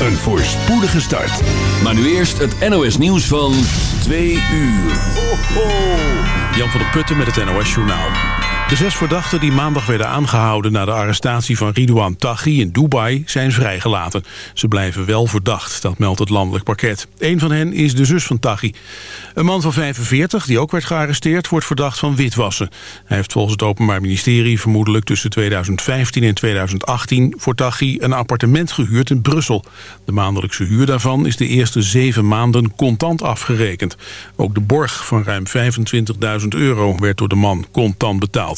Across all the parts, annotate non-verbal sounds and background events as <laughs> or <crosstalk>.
een voorspoedige start. Maar nu eerst het NOS nieuws van 2 uur. Ho. Jan van der Putten met het NOS Journaal. De zes verdachten die maandag werden aangehouden... na de arrestatie van Ridouan Taghi in Dubai zijn vrijgelaten. Ze blijven wel verdacht, dat meldt het landelijk parket. Een van hen is de zus van Taghi. Een man van 45, die ook werd gearresteerd... wordt verdacht van witwassen. Hij heeft volgens het Openbaar Ministerie... vermoedelijk tussen 2015 en 2018 voor Taghi een appartement gehuurd in Brussel. De maandelijkse huur daarvan is de eerste zeven maanden contant afgerekend. Ook de borg van ruim 25.000 euro werd door de man contant betaald.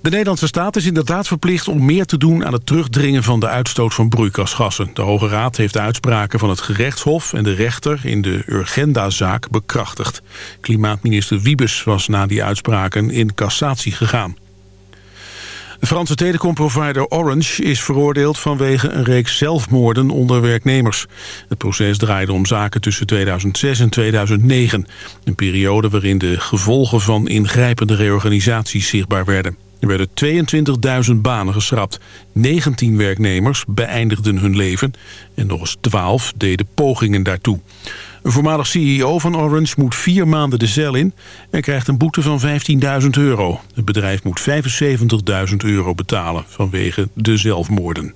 De Nederlandse staat is inderdaad verplicht om meer te doen aan het terugdringen van de uitstoot van broeikasgassen. De Hoge Raad heeft de uitspraken van het gerechtshof en de rechter in de Urgenda-zaak bekrachtigd. Klimaatminister Wiebes was na die uitspraken in cassatie gegaan. De Franse telecomprovider Orange is veroordeeld vanwege een reeks zelfmoorden onder werknemers. Het proces draaide om zaken tussen 2006 en 2009. Een periode waarin de gevolgen van ingrijpende reorganisaties zichtbaar werden. Er werden 22.000 banen geschrapt. 19 werknemers beëindigden hun leven en nog eens 12 deden pogingen daartoe. Een voormalig CEO van Orange moet vier maanden de cel in... en krijgt een boete van 15.000 euro. Het bedrijf moet 75.000 euro betalen vanwege de zelfmoorden.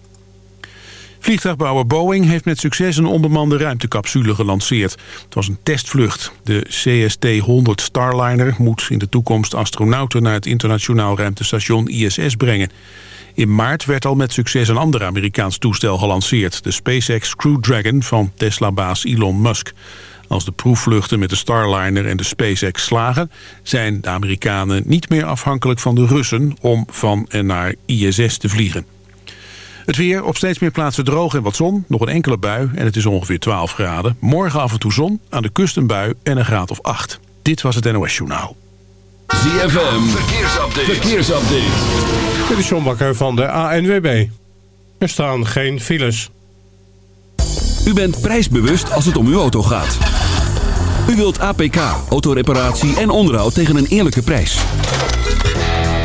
Vliegtuigbouwer Boeing heeft met succes een onbemande ruimtecapsule gelanceerd. Het was een testvlucht. De CST-100 Starliner moet in de toekomst astronauten... naar het internationaal ruimtestation ISS brengen. In maart werd al met succes een ander Amerikaans toestel gelanceerd. De SpaceX Crew Dragon van Tesla-baas Elon Musk. Als de proefvluchten met de Starliner en de SpaceX slagen... zijn de Amerikanen niet meer afhankelijk van de Russen... om van en naar ISS te vliegen. Het weer op steeds meer plaatsen droog en wat zon. Nog een enkele bui en het is ongeveer 12 graden. Morgen af en toe zon, aan de kust een bui en een graad of 8. Dit was het NOS Journaal. ZFM, verkeersupdate. verkeersupdate. Dit is John Bakker van de ANWB. Er staan geen files. U bent prijsbewust als het om uw auto gaat. U wilt APK, autoreparatie en onderhoud tegen een eerlijke prijs.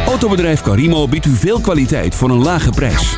Autobedrijf Carimo biedt u veel kwaliteit voor een lage prijs.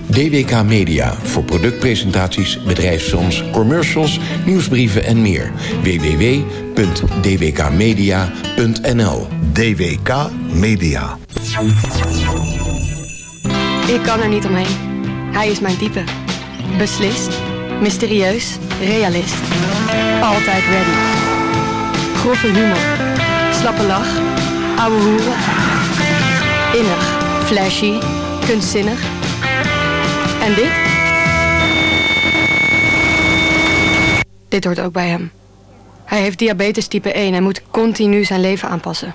DWK Media voor productpresentaties, bedrijfsfilms, commercials, nieuwsbrieven en meer. www.dwkmedia.nl DWK Media. Ik kan er niet omheen. Hij is mijn type. Beslist, mysterieus, realist. Altijd ready. Grove humor, slappe lach, ouwe hoeren. Innig, flashy, kunstzinnig. En dit? Dit hoort ook bij hem. Hij heeft diabetes type 1 en moet continu zijn leven aanpassen.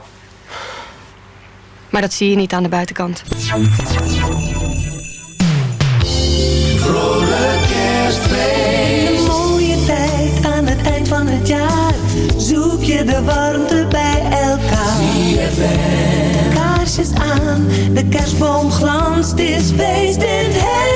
Maar dat zie je niet aan de buitenkant. Vrolijk kerstfeest. Een mooie tijd aan het eind van het jaar. Zoek je de warmte bij elkaar. Kaarsjes aan, de kerstboom glanst. Het is feest in het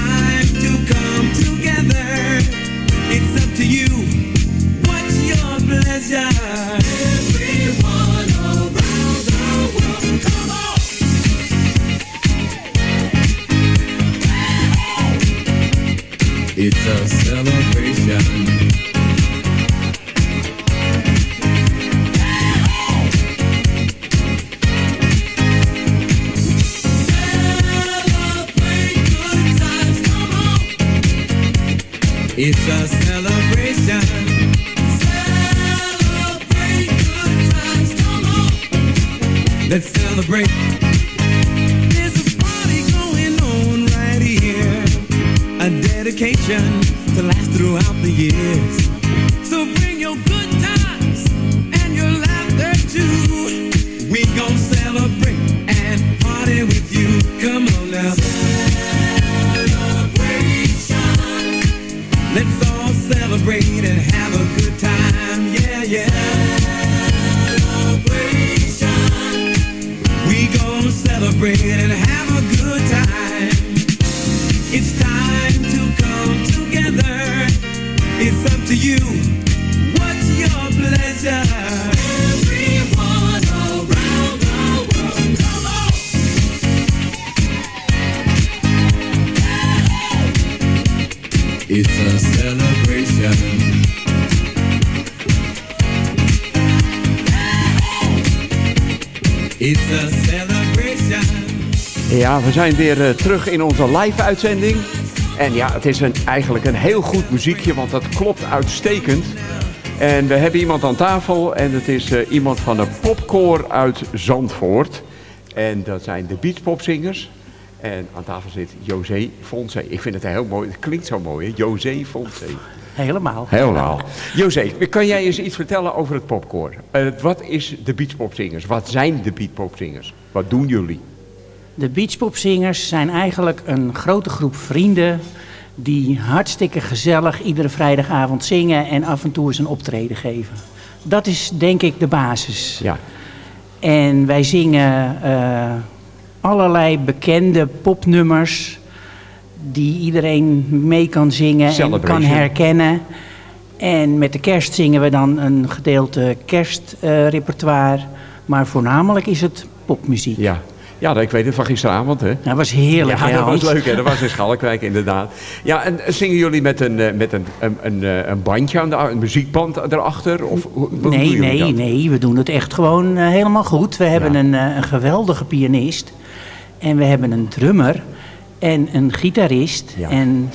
to you. Ja, we zijn weer eh, terug in onze live-uitzending. En ja, het is een, eigenlijk een heel goed muziekje, want dat klopt uitstekend. En we hebben iemand aan tafel en het is eh, iemand van de popkoor uit Zandvoort. En dat zijn de beachpopzingers. En aan tafel zit José Fonse. Ik vind het heel mooi, het klinkt zo mooi, hè? José Fonse. Helemaal. Helemaal. José, kan jij eens iets vertellen over het popkoor? Eh, wat is de beachpopzingers? Wat zijn de beachpopzingers? Wat doen jullie? De beachpopzingers zijn eigenlijk een grote groep vrienden die hartstikke gezellig iedere vrijdagavond zingen en af en toe eens een optreden geven. Dat is denk ik de basis. Ja. En wij zingen eh, allerlei bekende popnummers die iedereen mee kan zingen en kan herkennen. En met de kerst zingen we dan een gedeelte kerstrepertoire. maar voornamelijk is het popmuziek. Ja. Ja, ik weet het van gisteravond, hè? Dat was heerlijk, Ja, hè, dat was leuk, hè? Dat was in Schalkwijk, inderdaad. Ja, en zingen jullie met een, eh, met een, een, een, eh, bandje aan de een muziekband erachter? Of hoe- Nee, nee, dat? nee. We doen het echt gewoon eh, helemaal goed. We hebben Ja. een, eh, een geweldige pianist. En we hebben een drummer. En een gitarist. Ja. En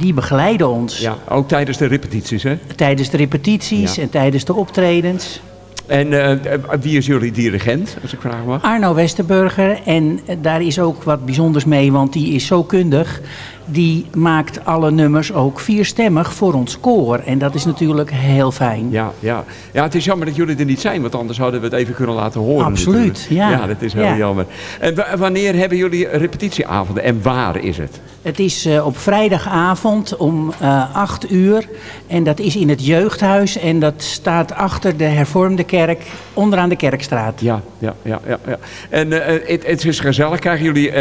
die begeleiden ons Ja, ook tijdens de repetities, hè? tijdens de repetities Ja. en tijdens de optredens. En eh, eh, wie is jullie dirigent, als ik vragen mag? Arno Westerburger. En eh, daar is ook wat bijzonders mee, want die is zo kundig. Die maakt alle nummers ook vierstemmig voor ons koor. En dat is natuurlijk heel fijn. Ja, ja. ja, het is jammer dat jullie er niet zijn, want anders hadden we het even kunnen laten horen. Absoluut, ja. Ja, dat is heel Ja. jammer. En wa- wanneer hebben jullie repetitieavonden en waar is het? Het is eh, op vrijdagavond om eh 8 uur. En dat is in het jeugdhuis. En dat staat achter de hervormde kerk, onderaan de kerkstraat. Ja, ja, ja, ja. ja. En eh, het, het is gezellig. Krijgen jullie,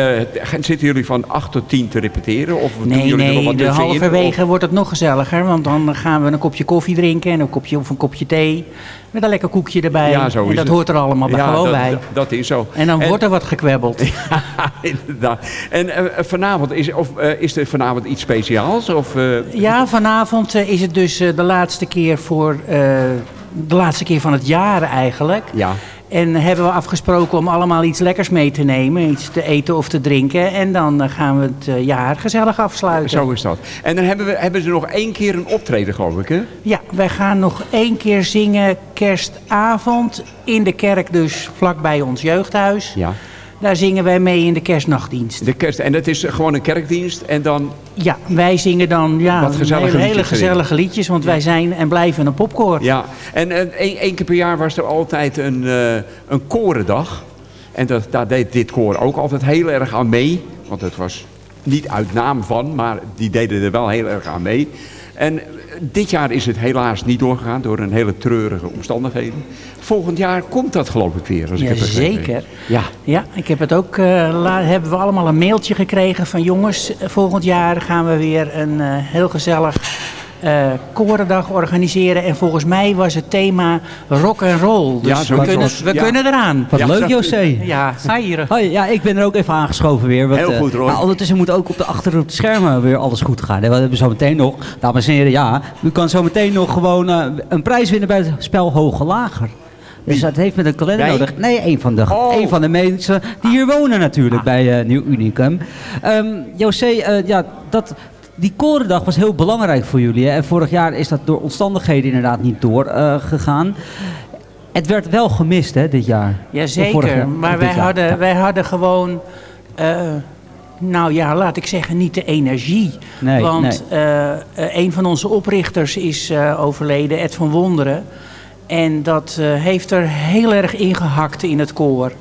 zitten jullie van 8 tot 10 te repeteren? Of Nee, er nee, wat de halverwege wordt het nog gezelliger. Want dan gaan we een kopje koffie drinken en een kopje, of een kopje thee. Met een lekker koekje erbij. Ja, zo en dat het. hoort er allemaal Ja, gewoon dat, bij. Dat, dat is zo. En dan wordt er wat gekwebbeld. <laughs> Ja, inderdaad. En eh, vanavond, is, of, eh, is er vanavond iets speciaals? Of, eh, Ja, vanavond is het dus de laatste keer voor de laatste keer van het jaar eigenlijk. Ja. En hebben we afgesproken om allemaal iets lekkers mee te nemen, iets te eten of te drinken. En dan eh, gaan we het eh, jaar gezellig afsluiten. Zo is dat. En dan hebben, we, hebben ze nog één keer een optreden, geloof ik, hè? Ja, wij gaan nog één keer zingen kerstavond in de kerk, dus vlakbij ons jeugdhuis. Ja. Daar zingen wij mee in de kerstnachtdienst. De kerst, en dat is gewoon een kerkdienst en dan... Ja, wij zingen dan ja, Wat gezellige hele, gezellige liedjes, want wij zijn en blijven een popkoor. Ja, en eh, één keer per jaar was er altijd een, eh, een korendag. En dat, daar deed dit koor ook altijd heel erg aan mee. Want het was niet uit naam van, maar die deden er wel heel erg aan mee. En dit jaar is het helaas niet doorgegaan door een hele treurige omstandigheden. Volgend jaar komt dat geloof ik weer. Als ik heb. Zeker. Ja. Ja, ik heb het ook, la- hebben we allemaal een mailtje gekregen van jongens, eh, volgend jaar gaan we weer een eh, heel gezellig eh korendag organiseren. En volgens mij was het thema rock and roll. Dus Ja, we, kunnen, we ja. kunnen eraan. Wat Ja, leuk, José. Ja, ga hier. Hoi, ja, ik ben er ook even aangeschoven weer. Want, Heel eh, goed, Roy. maar ondertussen moet ook op de achter op de schermen weer alles goed gaan. En we hebben zo meteen nog, dames en heren, ja, u kan zo meteen nog gewoon eh, een prijs winnen bij het spel Hoge Lager. Dus dat heeft met een kalender Wij? nodig. Nee, een van de, Oh. een van de mensen die hier wonen natuurlijk bij eh, Nieuw Unicum. Ehm José, eh, ja, dat, die korendag was heel belangrijk voor jullie. Hè? En vorig jaar is dat door omstandigheden inderdaad niet doorgegaan. gegaan. het werd wel gemist hè, dit jaar. Jazeker, jaar, maar wij jaar. hadden, wij hadden gewoon, eh, nou ja, laat ik zeggen, niet de energie. Nee, Want eh, eh, een van onze oprichters is eh, overleden, Ed van Wonderen. En dat eh, heeft er heel erg ingehakt in het koor.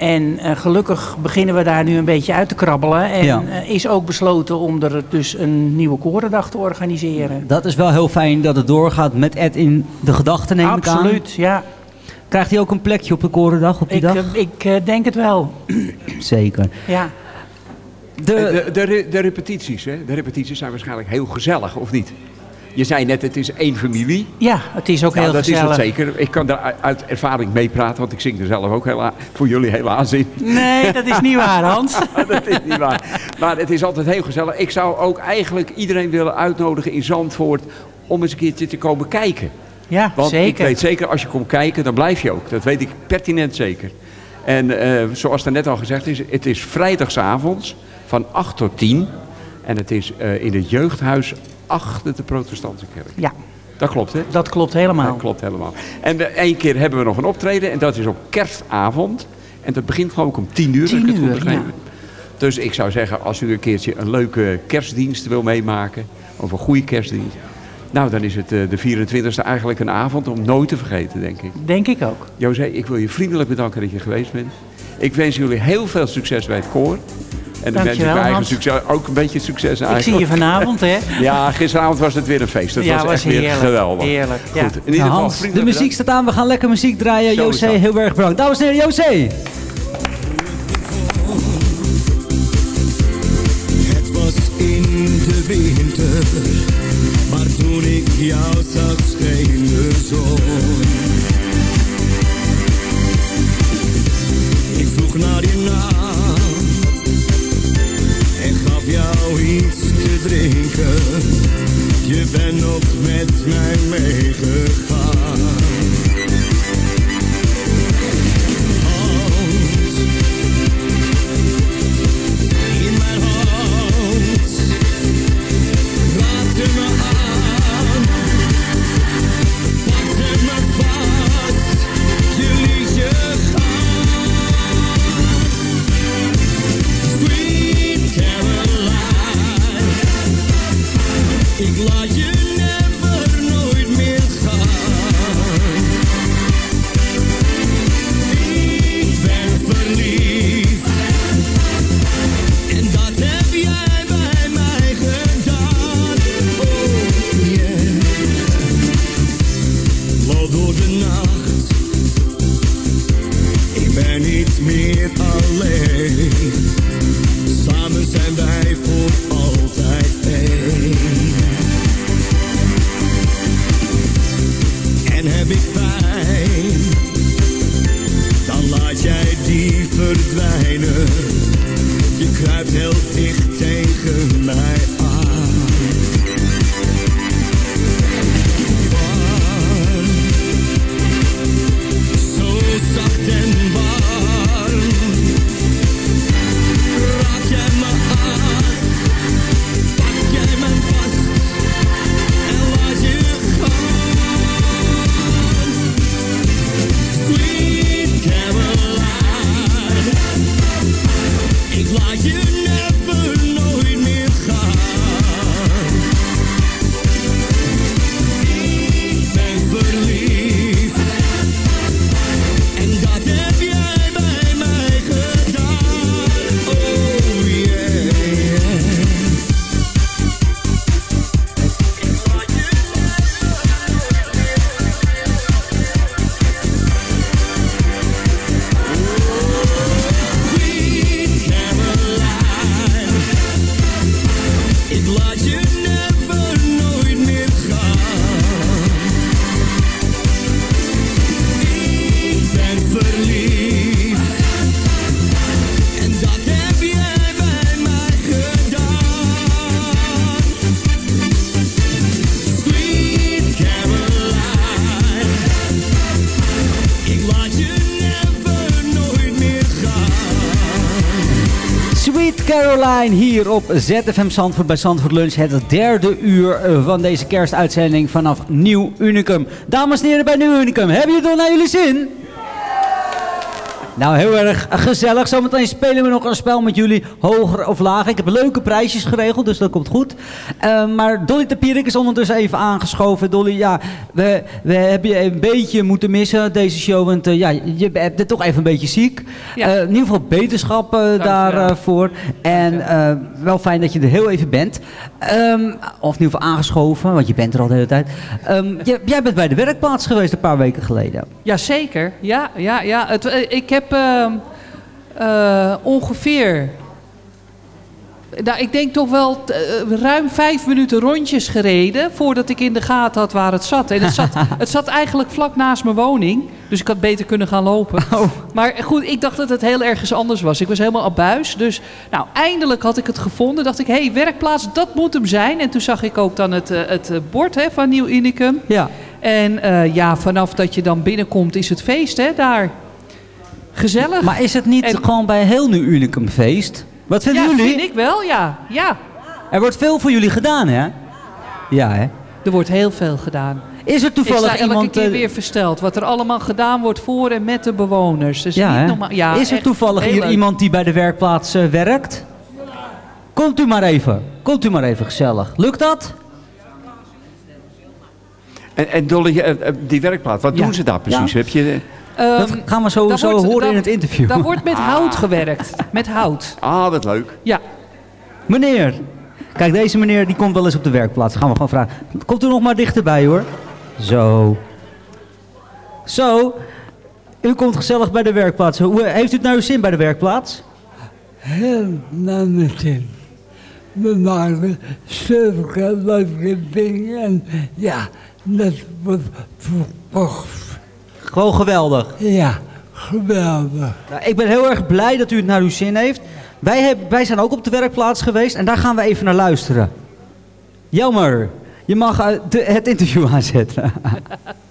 En eh, gelukkig beginnen we daar nu een beetje uit te krabbelen. En Ja. eh, is ook besloten om er dus een nieuwe korendag te organiseren. Dat is wel heel fijn dat het doorgaat met Ed in de gedachten, neem ik aan. Absoluut, ja. Krijgt hij ook een plekje op de korendag op die Ik, dag? eh, ik denk het wel. Zeker. Ja. De, De, de, de repetities, hè? de repetities zijn waarschijnlijk heel gezellig, of niet? Je zei net, het is één familie. Ja, het is ook Nou, heel dat gezellig. is het zeker. Ik kan daar uit- ervaring meepraten, want ik zing er zelf ook hela- voor jullie helaas in. Nee, dat is niet waar, Hans. <laughs> dat is niet waar. Maar het is altijd heel gezellig. Ik zou ook eigenlijk iedereen willen uitnodigen in Zandvoort om eens een keertje te komen kijken. Ja, Want ik zeker. weet zeker, als je komt kijken, dan blijf je ook. Dat weet ik pertinent zeker. En eh, zoals er net al gezegd is, het is vrijdagsavonds van 8 tot 10. En het is eh, in het jeugdhuis achter de protestantse kerk. Ja, Dat klopt, hè? dat klopt helemaal. Dat klopt helemaal. En één keer hebben we nog een optreden en dat is op kerstavond. En dat begint geloof ik om 10 uur. als ik 10 het goed uur, ja. Dus ik zou zeggen, als u een keertje een leuke kerstdienst wil meemaken, of een goede kerstdienst, nou dan is het eh, de 24e eigenlijk een avond om nooit te vergeten, denk ik. Denk ik ook. José, ik wil je vriendelijk bedanken dat je geweest bent. Ik wens jullie heel veel succes bij het koor. En dan wens ik Dankjewel, mijn eigen Hans. succes, ook een beetje succes Ik eigenlijk. zie je vanavond, hè? <laughs> Ja, gisteravond was het weer een feest. Dat Ja, was, was echt weer heerlijk, geweldig. heerlijk, ja. Goed, in ieder Nou, geval Hans, de muziek staat aan. We gaan lekker muziek draaien. Zo José, dat. heel erg bedankt. Dames en heren, José. Het was in de winter, maar toen ik jou zag scheen de zon. Ik vroeg naar je naam jou iets te drinken. Je bent nog met mij meegegaan. Op ZFM Zandvoort bij Zandvoort Lunch. Het derde uur eh, van deze kerstuitzending vanaf Nieuw Unicum. Dames en heren bij Nieuw Unicum, hebben jullie het nog naar jullie zin? Nou, heel erg gezellig. Zometeen spelen we nog een spel met jullie, hoger of lager. Ik heb leuke prijsjes geregeld, dus dat komt goed. Eh, maar Dolly de Pierik is ondertussen even aangeschoven. Dolly, ja, we, we hebben je een beetje moeten missen, deze show. Want eh, ja, je bent toch even een beetje ziek. Ja. Eh, in ieder geval beterschap daarvoor. en wel fijn dat je er heel even bent. Ehm, of in ieder geval aangeschoven, want je bent er al de hele tijd. Ehm, jij- jij bent bij de werkplaats geweest een paar weken geleden. Jazeker, ja, ja, ja. Het, ik heb ehm, eh, ongeveer, nou, ik denk toch wel eh, ruim vijf minuten rondjes gereden voordat ik in de gaten had waar het zat. En het zat, <laughs> het zat eigenlijk vlak naast mijn woning, dus ik had beter kunnen gaan lopen. Maar goed, ik dacht dat het heel ergens anders was. Ik was helemaal abuis, dus nou, eindelijk had ik het gevonden. Dacht ik, hé, hey, werkplaats, dat moet hem zijn. En toen zag ik ook dan het, eh, het bord hè, van Nieuw Unicum. Ja. En ja, vanaf dat je dan binnenkomt is het feest hè, daar. Gezellig. Maar is het niet gewoon bij heel Nieuw Unicum feest? Wat vinden ja, jullie? vind ik wel, ja. ja. Er wordt veel voor jullie gedaan, hè? Ja, hè? Er wordt heel veel gedaan. Is er toevallig ik sta elke iemand... keer eh, weer versteld wat er allemaal gedaan wordt voor en met de bewoners. Dus ja, niet hè? normaal. Ja, is er toevallig hier leuk. iemand die bij de werkplaats eh, werkt? Komt u maar even. Komt u maar even gezellig. Lukt dat? En, en Dolly, eh, die werkplaats, wat Ja. doen ze daar precies? Ja. Heb je... Ehm, dat gaan we wordt- horen in het interview. Daar wordt met hout gewerkt. Met hout. Ah, wat leuk. Ja. Meneer. Kijk, deze meneer die komt wel eens op de werkplaats. Gaan we gewoon vragen. Komt u nog maar dichterbij hoor. Zo. Zo. U komt gezellig bij de werkplaats. Hoe, heeft u het naar uw zin bij de werkplaats? Heel naar mijn zin. We maken zulke leuke dingen. En ja, dat wordt verkocht. Gewoon geweldig. Ja, geweldig. Nou, ik ben heel erg blij dat u het naar uw zin heeft. Wij, wij zijn ook op de werkplaats geweest en daar gaan we even naar luisteren. Jammer. Je mag het interview aanzetten.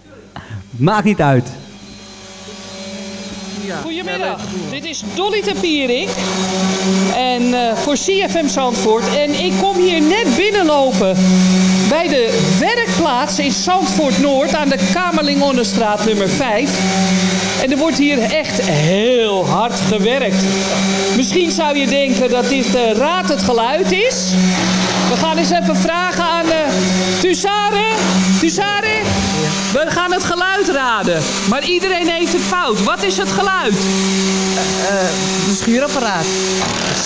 <laughs> Maakt niet uit. Goedemiddag, dit is Dolly Tapierik en eh, voor CFM Zandvoort. En ik kom hier net binnenlopen bij de werkplaats in Zandvoort Noord aan de Kamerling-Onderstraat nummer 5. En er wordt hier echt heel hard gewerkt. Misschien zou je denken dat dit de raad het geluid is. We gaan eens even vragen aan uh, Tusare. Tusare, we gaan het geluid raden. Maar iedereen heeft het fout. Wat is het geluid? Een schuurapparaat.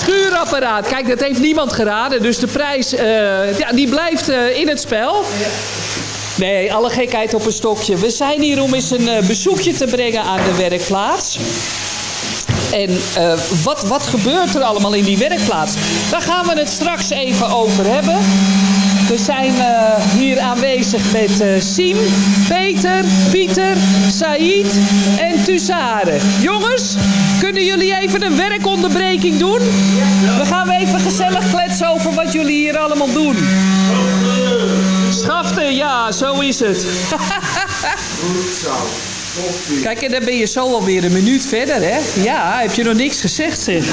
Schuurapparaat. Kijk, dat heeft niemand geraden. Dus de prijs eh, ja, die blijft eh, in het spel. Nee, alle gekheid op een stokje. We zijn hier om eens een eh, bezoekje te brengen aan de werkplaats. En eh, wat, wat gebeurt er allemaal in die werkplaats? Daar gaan we het straks even over hebben. We zijn eh, hier aanwezig met eh Siem, Peter, Pieter, Said en Tuzare. Jongens, kunnen jullie even een werkonderbreking doen? We gaan even gezellig kletsen over wat jullie hier allemaal doen. Schaften, ja, zo is het. <laughs> Kijk, en dan ben je zo alweer een minuut verder, hè? Ja, heb je nog niks gezegd, zeg.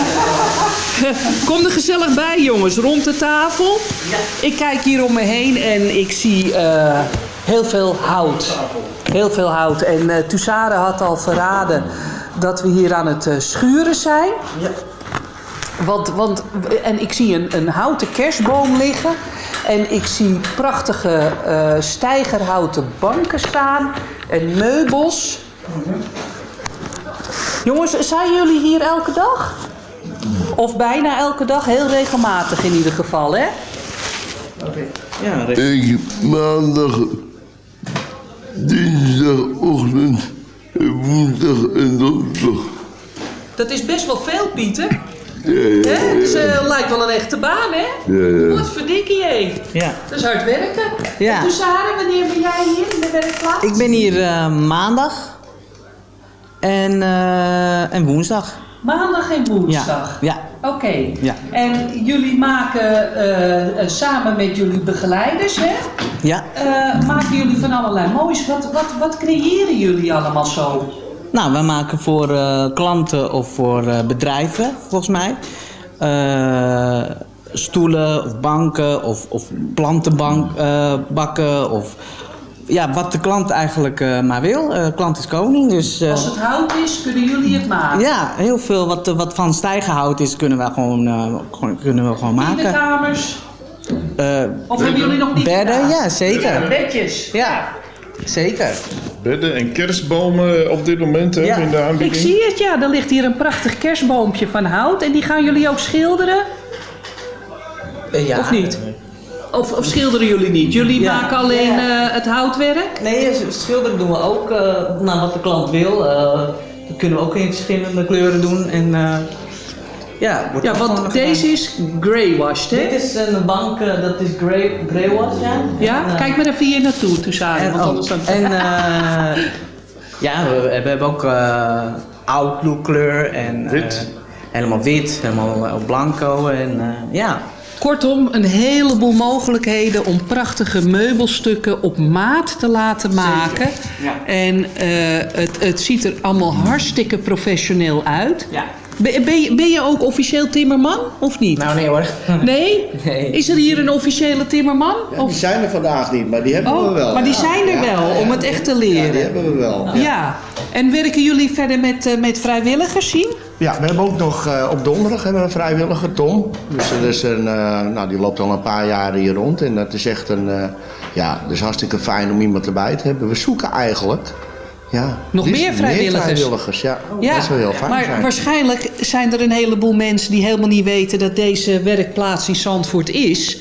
<laughs> Kom er gezellig bij, jongens, rond de tafel. Ik kijk hier om me heen en ik zie eh, heel veel hout. Heel veel hout. En eh Tussare had al verraden dat we hier aan het eh, schuren zijn. Want, want, en ik zie een, een houten kerstboom liggen. En ik zie prachtige eh, stijgerhouten banken staan. En meubels. Jongens, zijn jullie hier elke dag? Of bijna elke dag? Heel regelmatig in ieder geval, hè? Ja, ik maandag, dinsdagochtend, woensdag en donderdag. Dat is best wel veel, Pieter. Ja, ja, Hè? Dus lijkt wel een echte baan, hè? Ja, ja. Wat verdikkie, hé. Ja. Dat is hard werken. Ja. Toen, Sarah, wanneer ben jij hier in de werkplaats? Ik ben hier eh, maandag en, eh, en woensdag. Maandag en woensdag. Ja. Oké. Ja. En jullie maken eh, samen met jullie begeleiders, hè? Ja. maken jullie van allerlei moois. Wat, wat, wat creëren jullie allemaal zo? Nou, wij maken voor klanten of voor bedrijven, volgens mij, stoelen of banken of, of plantenbakken of ja, wat de klant eigenlijk eh, maar wil. Eh klant is koning, dus... eh, Als het hout is, kunnen jullie het maken. ja, heel veel wat, eh, wat van stijgenhout is, kunnen we gewoon, eh, kunnen we gewoon maken. Eh, Of hebben jullie nog niet Bedden, gedaan? ja, zeker. Ja, bedjes. Ja, zeker. Bedden en kerstbomen op dit moment hè, in de Ik aanbieding. zie het, ja. Er ligt hier een prachtig kerstboompje van hout. En die gaan jullie ook schilderen? Ja. Of niet? Of, of schilderen jullie niet? Jullie Ja. maken alleen Ja. eh, het houtwerk? Nee, schilderen doen we ook eh, naar wat de klant wil. Eh, dat kunnen we ook in verschillende kleuren doen. En, eh, ja, wordt Ja, want deze gedaan. is greywashed, hè? Dit is een bank, eh, dat is grey, greywash, ja. Ja, En, eh, kijk maar even hier naartoe, Toezade. En, Want oh, anders dan... en <laughs> eh, ja, we, we hebben ook eh outlook kleur en eh, helemaal wit, helemaal eh, blanco en eh, ja. Kortom, een heleboel mogelijkheden om prachtige meubelstukken op maat te laten maken. Ja. En eh, het, het ziet er allemaal hartstikke professioneel uit. Ja. Ben, ben, je, ben je ook officieel timmerman of niet? Nou nee hoor. <laughs> Nee? Nee. Is er hier een officiële timmerman? Ja, die zijn er vandaag niet, maar die hebben Oh, we wel. maar die Ja, zijn er ja, wel, ja, om het echt te leren. Ja, die hebben we wel. Ja. En werken jullie verder met, eh, met vrijwilligers zien? Ja, we hebben ook nog eh, op donderdag hebben we een vrijwilliger, Tom. Dus dat is een, eh, nou, die loopt al een paar jaren hier rond. En dat is echt een, eh, ja, is hartstikke fijn om iemand erbij te hebben. We zoeken eigenlijk, ja. Nog meer vrijwilligers? Meer vrijwilligers, ja. Dat zou heel fijn maar zijn. waarschijnlijk zijn er een heleboel mensen die helemaal niet weten dat deze werkplaats in Zandvoort is.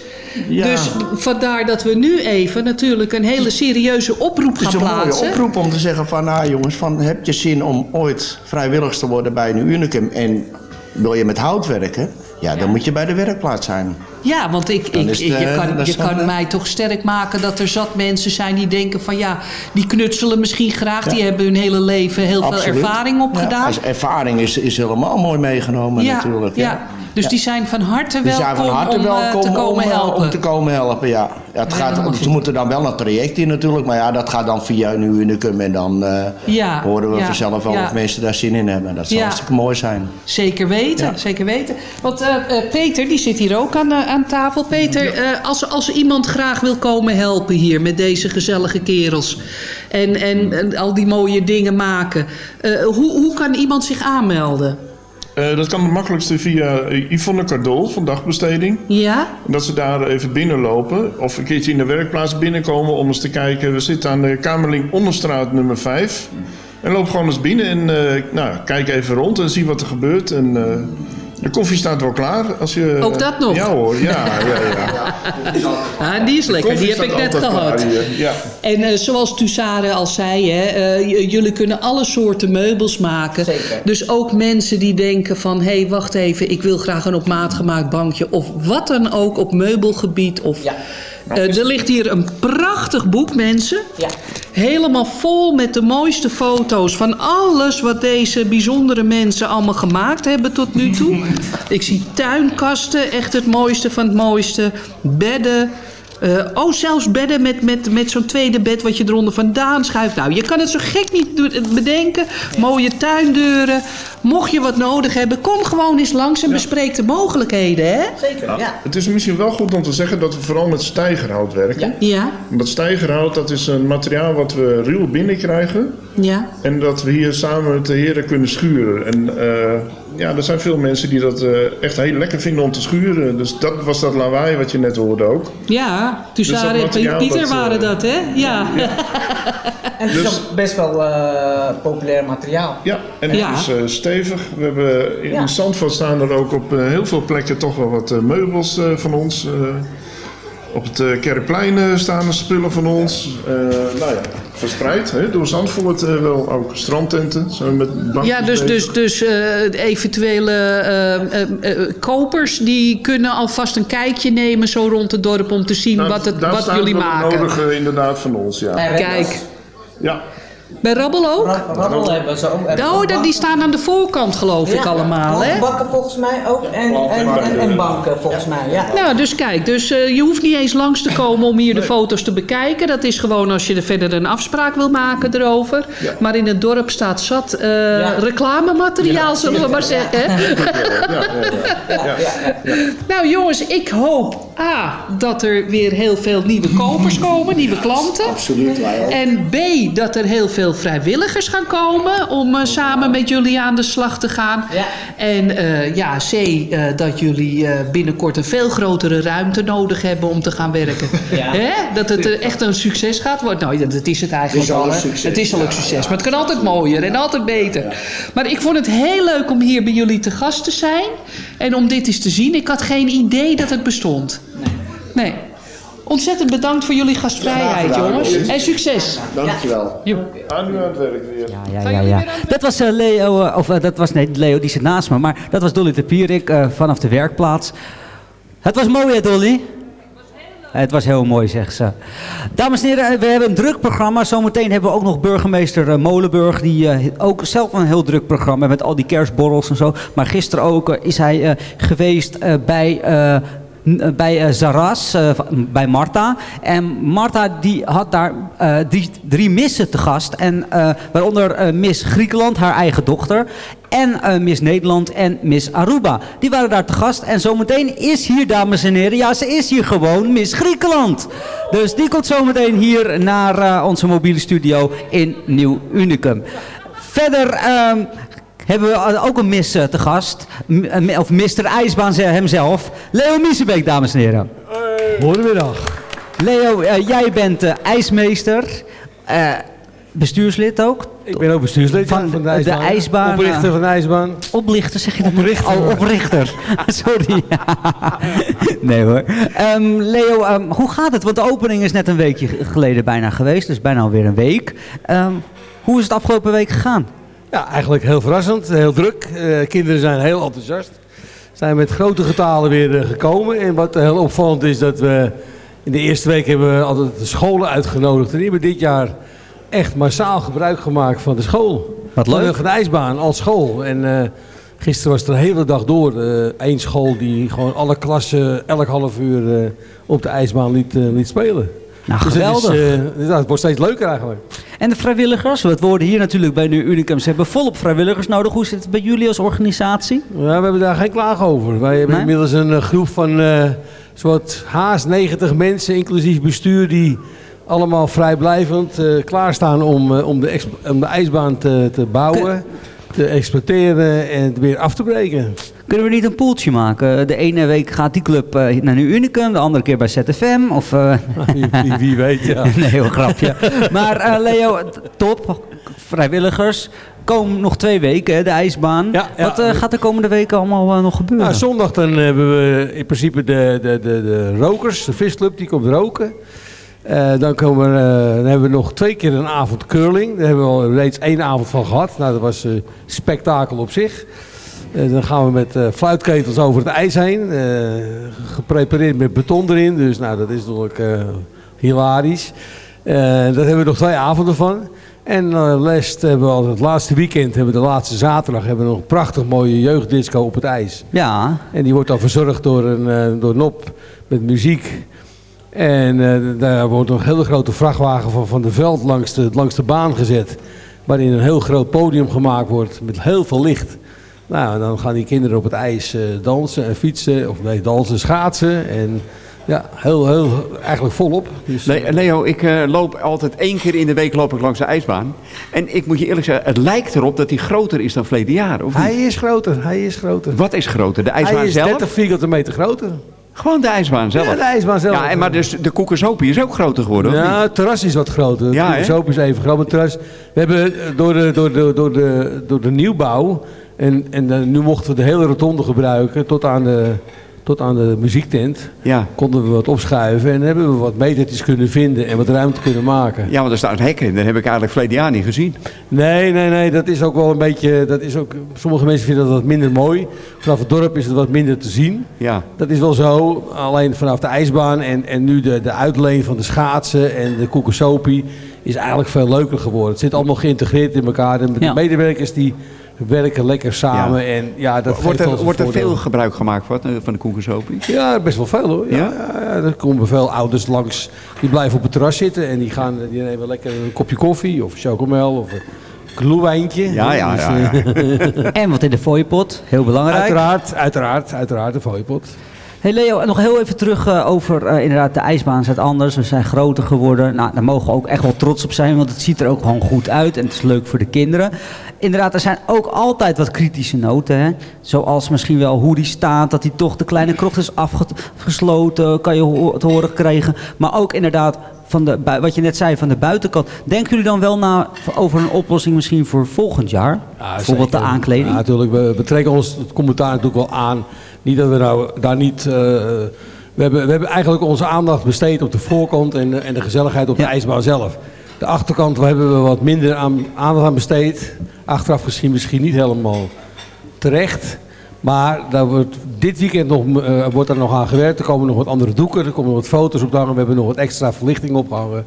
Ja. Dus vandaar dat we nu even natuurlijk een hele serieuze oproep Het is gaan een mooie plaatsen. oproep om te zeggen van, nou jongens, van, heb je zin om ooit vrijwilligers te worden bij een Unicum en wil je met hout werken? Ja, dan moet je bij de werkplaats zijn. Ja, want ik, ik, de- je kan, je kan de- mij toch sterk maken dat er zat mensen zijn die denken van ja, die knutselen misschien graag. Die hebben hun hele leven heel veel ervaring opgedaan. Ja, als ervaring is, is helemaal mooi meegenomen natuurlijk. ja. Dus die zijn van harte Die welkom, zijn van harte om, eh, welkom te komen om, eh, helpen. om te komen helpen. Ja. Ja, het gaat, ze moeten dan wel een traject in natuurlijk, maar ja, dat gaat dan via een Unicum en dan eh, horen we vanzelf wel of mensen daar zin in hebben. Dat zou hartstikke mooi zijn. Zeker weten, zeker weten. Want eh, eh, Peter, die zit hier ook aan, eh, aan tafel. Peter, eh, als, als iemand graag wil komen helpen hier met deze gezellige kerels... en, en, en al die mooie dingen maken... eh, hoe, hoe kan iemand zich aanmelden? Eh, dat kan het makkelijkste via eh, Yvonne Cardol van Dagbesteding. Ja? Dat ze daar even binnenlopen of een keertje in de werkplaats binnenkomen om eens te kijken. We zitten aan de Kamerling Onderstraat nummer 5. En loop gewoon eens binnen en eh, nou, kijk even rond en zie wat er gebeurt. En, de koffie staat wel klaar. Als je, Ook dat nog? Ja hoor, ja. ja, ja. <laughs> Ah, die is lekker, die heb ik net gehad. Ja. En eh, zoals Tussare al zei, hè, eh, jullie kunnen alle soorten meubels maken. Dus ook mensen die denken van... hé, hey, wacht even, ik wil graag een op maat gemaakt bankje... of wat dan ook op meubelgebied. Of, Eh, er ligt hier een prachtig boek, mensen. Helemaal vol met de mooiste foto's van alles wat deze bijzondere mensen allemaal gemaakt hebben tot nu toe. <laughs> Ik zie tuinkasten, echt het mooiste van het mooiste. Bedden. Eh, oh, zelfs bedden met, met, met zo'n tweede bed wat je eronder vandaan schuift. Nou, je kan het zo gek niet bedenken. Mooie tuindeuren. Mocht je wat nodig hebben, kom gewoon eens langs en bespreek de mogelijkheden, hè? Zeker, Ja. Het is misschien wel goed om te zeggen dat we vooral met stijgerhout werken. Ja, Want stijgerhout dat is een materiaal wat we ruw binnenkrijgen. ja. En dat we hier samen met de heren kunnen schuren. En eh, ja, er zijn veel mensen die dat eh, echt heel lekker vinden om te schuren. Dus dat was dat lawaai wat je net hoorde ook. Ja, Dus dat Tussaren en Pieter dat, waren eh, dat, hè? Ja. <laughs> En het is Dus- ook best wel eh, populair materiaal. Ja, en het Ja. is eh, stevig. We hebben in Ja. Zandvoort staan er ook op eh, heel veel plekken toch wel wat eh, meubels eh, van ons. eh. op het eh, Kerkplein eh, staan er spullen van ons. Eh, nou ja, verspreid hè, door Zandvoort eh, wel ook strandtenten. Zo met bankjes Ja, dus, bezig. dus, dus eh, eventuele eh, kopers die kunnen alvast een kijkje nemen zo rond het dorp om te zien wat, het, wat jullie wel het maken. nodige inderdaad van ons, ja. Kijk. Ja. Bij Rabbel ook? Rabbel hebben ze ook. Oh, ook dat, die staan aan de voorkant geloof ik allemaal, hè? Bakken volgens mij ook en, en, en, en banken volgens mij, ja. Nou, dus kijk, dus, eh, je hoeft niet eens langs te komen om hier de foto's te bekijken. Dat is gewoon als je er verder een afspraak wil maken erover. Maar in het dorp staat zat eh, reclamemateriaal, zullen we maar zeggen. Nou jongens, ik hoop A, dat er weer heel veel nieuwe kopers komen, nieuwe klanten. Absoluut. En B, dat er heel veel vrijwilligers gaan komen om eh, samen met jullie aan de slag te gaan. En eh, ja, C, eh, dat jullie eh, binnenkort een veel grotere ruimte nodig hebben om te gaan werken. <laughs> Ja. Hè? Dat het echt een succes gaat worden. Nou, dat, is het eigenlijk Het is al Het is al een ja, succes, maar het kan altijd mooier en altijd beter. Maar ik vond het heel leuk om hier bij jullie te gast te zijn. En om dit eens te zien. Ik had geen idee dat het bestond. Nee. Ontzettend bedankt voor jullie gastvrijheid, jongens. En succes. Dankjewel. Aan u aan het werk weer. Ja, ja, ja. Dat was eh, Leo, eh, of eh, dat was, nee, niet Leo, die zit naast me, maar dat was Dolly de Pierik eh, vanaf de werkplaats. Het was mooi, hè, Dolly? Het was heel mooi, zegt ze. Dames en heren, we hebben een druk programma. Zometeen hebben we ook nog burgemeester Molenburg. Die eh, ook zelf een heel druk programma met al die kerstborrels en zo. Maar gisteren ook is hij eh, geweest eh, bij... eh, bij eh, Zaras, eh, bij Marta. En Marta die had daar drie, drie missen te gast. En, waaronder Miss Griekenland, haar eigen dochter. En Miss Nederland en Miss Aruba. Die waren daar te gast. En zometeen is hier, dames en heren, ja, ze is hier gewoon Miss Griekenland. Dus die komt zometeen hier naar onze mobiele studio in Nieuw Unicum. Verder ehm, hebben we ook een Miss eh, te gast. Eh, of Mr. IJsbaan ze- hemzelf. Leo Miesebeek, dames en heren. Goedemiddag. Leo, eh, jij bent ijsmeester. eh, bestuurslid ook. Ik ben ook bestuurslid ja, van, van de ijsbaan. de ijsbaan. Oprichter van de ijsbaan. Oplichter zeg je dat? Oprichter. Oh, oprichter. <laughs> Sorry. <laughs> nee hoor. Ehm, Leo, ehm, hoe gaat het? Want de opening is net een weekje geleden bijna geweest. Dus bijna alweer een week. Ehm, hoe is het afgelopen week gegaan? Ja, eigenlijk heel verrassend. Heel druk. Eh, kinderen zijn heel enthousiast. Zijn met grote getalen weer eh, gekomen. En wat heel opvallend is dat we in de eerste week hebben we altijd de scholen uitgenodigd. En die hebben dit jaar echt massaal gebruik gemaakt van de school. Wat leuk. Van de- ijsbaan als school. En eh, gisteren was het de hele dag door één school die gewoon alle klassen elk half uur op de ijsbaan liet, liet spelen. Nou, Dus het, is, eh, ja, het wordt steeds leuker eigenlijk. En de vrijwilligers? We worden hier natuurlijk bij Nu Unicum. Ze hebben volop vrijwilligers nodig. Hoe zit het bij jullie als organisatie? Ja, we hebben daar geen klaag over. Wij hebben Nee? inmiddels een eh, groep van eh soort haast 90 mensen, inclusief bestuur, die allemaal vrijblijvend klaarstaan om, om, de om de ijsbaan te, te bouwen, te exploiteren en weer af te breken. Kunnen we niet een poeltje maken? De ene week gaat die club eh, naar Nu Unicum, de andere keer bij ZFM. Of, eh, <laughs> Wie, weet, ja. <laughs> nee, heel grapje. Maar eh, Leo, top. Vrijwilligers. Komen nog twee weken, hè, de ijsbaan. ja. Wat gaat de komende weken allemaal nog gebeuren? Nou, zondag dan hebben we in principe de, de, de, de rokers, de visclub, die komt roken. Dan, komen, dan hebben we nog twee keer een avond curling. Daar hebben we al reeds één avond van gehad. Nou, dat was een spektakel op zich. Eh, dan gaan we met eh, fluitketels over het ijs heen. eh, geprepareerd met beton erin. Dus nou, dat is natuurlijk hilarisch. Daar hebben we nog twee avonden van. En last hebben we al het laatste weekend, hebben we de laatste zaterdag, hebben we nog een prachtig mooie jeugddisco op het ijs. Ja. En die wordt dan verzorgd door een door Nop met muziek. En daar wordt nog een hele grote vrachtwagen van Van de Veld langs de, langs de baan gezet. Waarin een heel groot podium gemaakt wordt met heel veel licht. Nou, en dan gaan die kinderen op het ijs eh, dansen en fietsen. Of nee, dansen, schaatsen. En Ja, heel, heel, eigenlijk volop. Dus, Le- Leo, ik eh, loop altijd één keer in de week loop ik langs de ijsbaan. En ik moet je eerlijk zeggen, het lijkt erop dat hij groter is dan verleden jaar. Of Hij is groter, hij is groter. Wat is groter? De ijsbaan Hij is zelf? 30 vierkante meter groter. Gewoon de ijsbaan zelf? Ja, de ijsbaan zelf. Ja, en maar dus de koekersopie is ook groter geworden, Ja, het terras is wat groter. Ja, Ja, is even groot. maar Het terras, we hebben eh, door de, door de, door de, door de nieuwbouw... En, en eh, nu mochten we de hele rotonde gebruiken tot aan de, tot aan de muziektent. Ja. Konden we wat opschuiven en hebben we wat metertjes kunnen vinden en wat ruimte kunnen maken. Ja, want er staat hekken. Dat heb ik eigenlijk verleden jaar niet gezien. Nee, nee, nee, dat is ook wel een beetje. Dat is ook, sommige mensen vinden dat wat minder mooi. Vanaf het dorp is het wat minder te zien. Ja. Dat is wel zo. Alleen vanaf de ijsbaan en, en nu de, de uitleen van de schaatsen en de koekosopie is eigenlijk veel leuker geworden. Het zit allemaal geïntegreerd in elkaar. En de Ja. medewerkers die werken lekker samen. En ja, dat wordt er, wordt er veel gebruik gemaakt van, eh, van de koekersopie? Ja, best wel veel hoor. Ja? Ja? Er komen veel ouders langs. Die blijven op het terras zitten en die, gaan, die nemen lekker een kopje koffie of chocomel of een gloewijntje. Ja, ja, Dus, ja, ja. eh, <laughs> En wat in de fooiepot, heel belangrijk. Uiteraard, uiteraard, uiteraard, de fooiepot. Hey Leo, nog heel even terug eh, over eh, inderdaad de ijsbaan is anders. We zijn groter geworden. Nou, daar mogen we ook echt wel trots op zijn, want het ziet er ook gewoon goed uit en het is leuk voor de kinderen. Inderdaad, er zijn ook altijd wat kritische noten. Hè? Zoals misschien wel hoe die staat, dat hij toch de kleine krocht is afgesloten, kan je ho- te horen gekregen. Maar ook inderdaad, van de, wat je net zei, van de buitenkant. Denken jullie dan wel na over een oplossing misschien voor volgend jaar? Bijvoorbeeld de aankleding? Ja, natuurlijk. We, we trekken ons het commentaar natuurlijk wel aan. Niet dat we nou daar niet... eh, we, hebben, we hebben eigenlijk onze aandacht besteed op de voorkant en, de- en de gezelligheid op de ijsbaan zelf. De achterkant hebben we wat minder aan, aandacht aan besteed. Achteraf gezien misschien niet helemaal terecht. Maar daar wordt, dit weekend nog, eh, wordt er nog aan gewerkt. Er komen nog wat andere doeken, er komen wat foto's op hangen. We hebben nog wat extra verlichting opgehangen.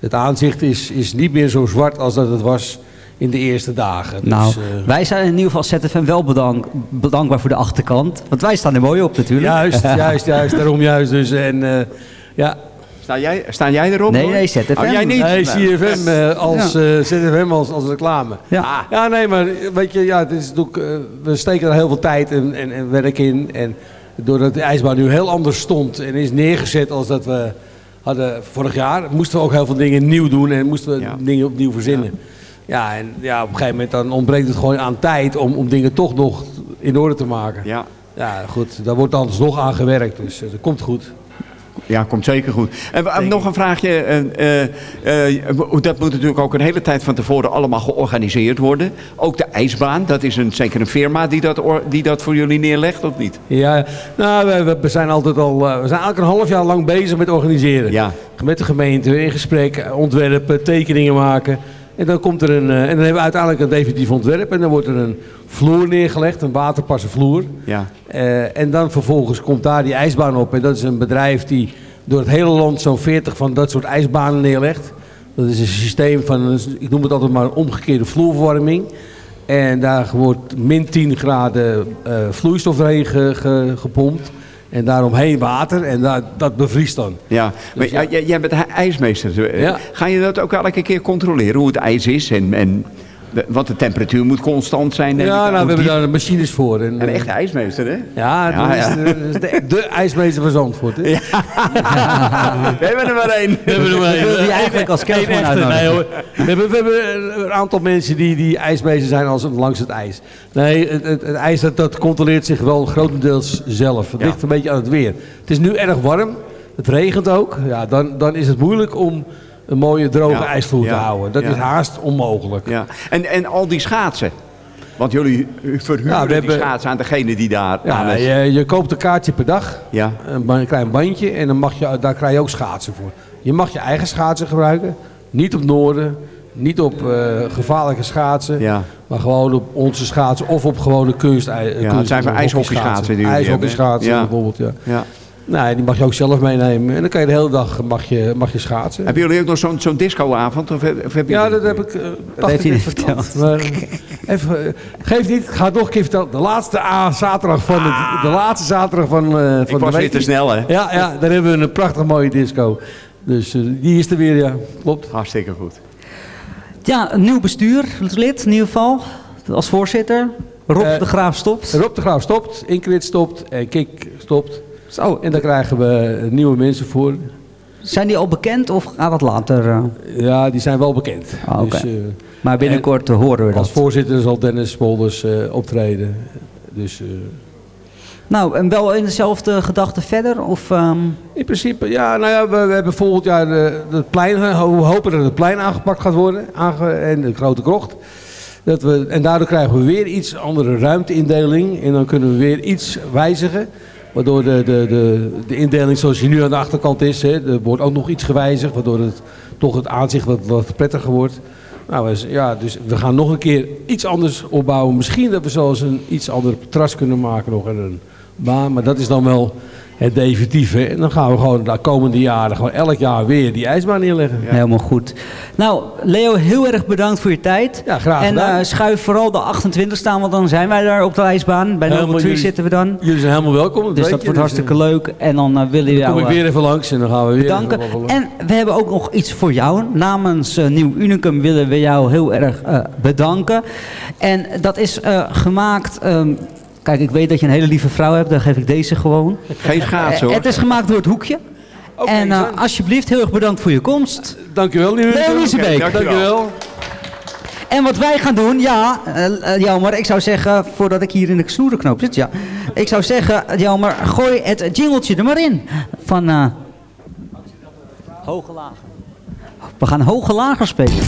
Het aanzicht is, is niet meer zo zwart als dat het was in de eerste dagen. Nou, Dus, eh, wij zijn in ieder geval ZFM wel bedank, bedankbaar voor de achterkant. Want wij staan er mooi op natuurlijk. Juist, <laughs> juist, juist. Daarom juist. Dus, en, eh, ja. Sta jij, sta jij erop? Nee, hoor? nee, ZFM. Oh, jij niet? Nee, CFM eh, als, Ja. eh, ZFM als, als reclame. Ja. ja, nee, maar weet je, ja, het is natuurlijk, eh, we steken er heel veel tijd en, en, en werk in. En doordat de ijsbaan nu heel anders stond en is neergezet als dat we hadden vorig jaar, moesten we ook heel veel dingen nieuw doen en moesten we dingen opnieuw verzinnen. Ja. En ja, op een gegeven moment dan ontbreekt het gewoon aan tijd om, om dingen toch nog in orde te maken. Ja. Ja, goed, daar wordt anders nog aan gewerkt, dus eh, dat komt goed. Ja, komt zeker goed. En nog een vraagje. eh, eh, dat moet natuurlijk ook een hele tijd van tevoren allemaal georganiseerd worden. Ook de ijsbaan, dat is een, zeker een firma die dat, die dat voor jullie neerlegt, of niet? Ja, nou, we, zijn altijd al, we zijn eigenlijk een half jaar lang bezig met organiseren. Ja. Met de gemeente in gesprek, ontwerpen, tekeningen maken. En dan komt er een, eh, en dan hebben we uiteindelijk een definitief ontwerp. En dan wordt er een vloer neergelegd, een waterpasse vloer. Ja. Eh, en dan vervolgens komt daar die ijsbaan op. En dat is een bedrijf die door het hele land zo'n 40 van dat soort ijsbanen neerlegt. Dat is een systeem van, ik noem het altijd maar een omgekeerde vloerverwarming. En daar wordt min 10 graden eh, vloeistof doorheen ge- ge- gepompt. En daaromheen water en dat, dat bevriest dan. Ja, maar Dus ja. jij- jij bent ij- ijsmeester. Ja. Ga je dat ook elke keer controleren, hoe het ijs is? En, en, de- want de temperatuur moet constant zijn. denk ik. Ja, nou, we hebben daar machines voor. En, Een eh, echte ijsmeester, hè? Ja, dat Ja, is, ja. De, de, de ijsmeester van Zandvoort. Hè? We hebben er maar één. We hebben er maar één. die eigenlijk als kerst Eén gewoon echte, uitnodigen. nee, hoor. We hebben, we hebben een aantal mensen die, die ijsmeester zijn als, langs het ijs. Nee, het, het, het ijs dat, dat controleert zich wel grotendeels zelf. Het Ja. ligt een beetje aan het weer. Het is nu erg warm. Het regent ook. Ja, dan, dan is het moeilijk om een mooie droge Ja, ijsvloer te houden. Dat is haast onmogelijk. Ja. En, en al die schaatsen. Want jullie verhuren we die schaatsen aan degene die daar Ja, aan het- je, je koopt een kaartje per dag. Ja. Een, klein bandje. En dan mag je, daar krijg je ook schaatsen voor. Je mag je eigen schaatsen gebruiken. Niet op Noorden. Niet op eh, gevaarlijke schaatsen. Ja. Maar gewoon op onze schaatsen. Of op gewone kunst. Ja, het zijn voor ijshockeyschaatsen die IJshockeyschaatsen bijvoorbeeld, ja. Nee, die mag je ook zelf meenemen. En dan kan je de hele dag mag je, mag je schaatsen. Hebben jullie ook nog zo'n zo'n discoavond? Of, heb- of hebben Ja, dat heb ik. eh, Dat heeft hij net niet verteld. Maar, eh, even, eh, geef niet, ik ga het nog een keer vertellen. De laatste A, zaterdag van de, de laatste zaterdag van, eh van Ik de was weer te snel, hè? Ja, ja, daar hebben we een prachtig mooie disco. Dus eh, die is er weer, ja. Klopt. Hartstikke goed. Ja, een nieuw bestuurlid in ieder geval. Als voorzitter. Rob Eh, de Graaf stopt. Rob de Graaf stopt, Ingrid stopt en Kik stopt. Zo. En daar krijgen we nieuwe mensen voor. Zijn die al bekend of gaat dat later? eh? Ja, die zijn wel bekend. Ah. Dus, eh, Maar binnenkort eh, horen we als dat. voorzitter zal Dennis Spolders eh, optreden. Dus... eh, Nou, en wel in dezelfde gedachte verder? Of, ehm, In principe, ja, nou ja, we, we hebben volgend jaar eh, het plein, eh, we hopen dat het plein aangepakt gaat worden aange- en de grote krocht. Dat we, en daardoor krijgen we weer iets andere ruimteindeling en dan kunnen we weer iets wijzigen. Waardoor de, de, de, de indeling zoals die nu aan de achterkant is, hè, er wordt ook nog iets gewijzigd. Waardoor het, toch het aanzicht wat, wat prettiger wordt. Nou, ja, dus we gaan nog een keer iets anders opbouwen. Misschien dat we zelfs een iets ander terras kunnen maken nog en een baan. Maar dat is dan wel het definitieve. En dan gaan we gewoon de komende jaren gewoon elk jaar weer die ijsbaan neerleggen. Helemaal goed. Nou, Leo, heel erg bedankt voor je tijd. Ja, graag En gedaan. eh, schuif vooral de 28 staan, want dan zijn wij daar op de ijsbaan. Bij Noble Tree zitten we dan. Jullie zijn helemaal welkom. Dus weet dat je. wordt hartstikke leuk. En dan eh, willen we jou kom ik eh, weer even langs en dan gaan we weer bedanken. En we hebben ook nog iets voor jou. Namens eh, Nieuw Unicum willen we jou heel erg eh, bedanken. En dat is eh, gemaakt... ehm, kijk, ik weet dat je een hele lieve vrouw hebt. Dan geef ik deze gewoon. Geen schaatsen, Eh, hoor. Het is gemaakt door het hoekje. en eh, alsjeblieft, heel erg bedankt voor je komst. Dankjewel, Nieuw Leo Unicum. Riesebeek. Oké, dankjewel. En wat wij gaan doen, ja, eh, eh, Jelmer, ik zou zeggen, voordat ik hier in de snoerenknoop zit, ja. Ik zou zeggen, Jelmer, gooi het jingeltje er maar in. Van, eh, Hoge lager. We gaan hoge lager spelen.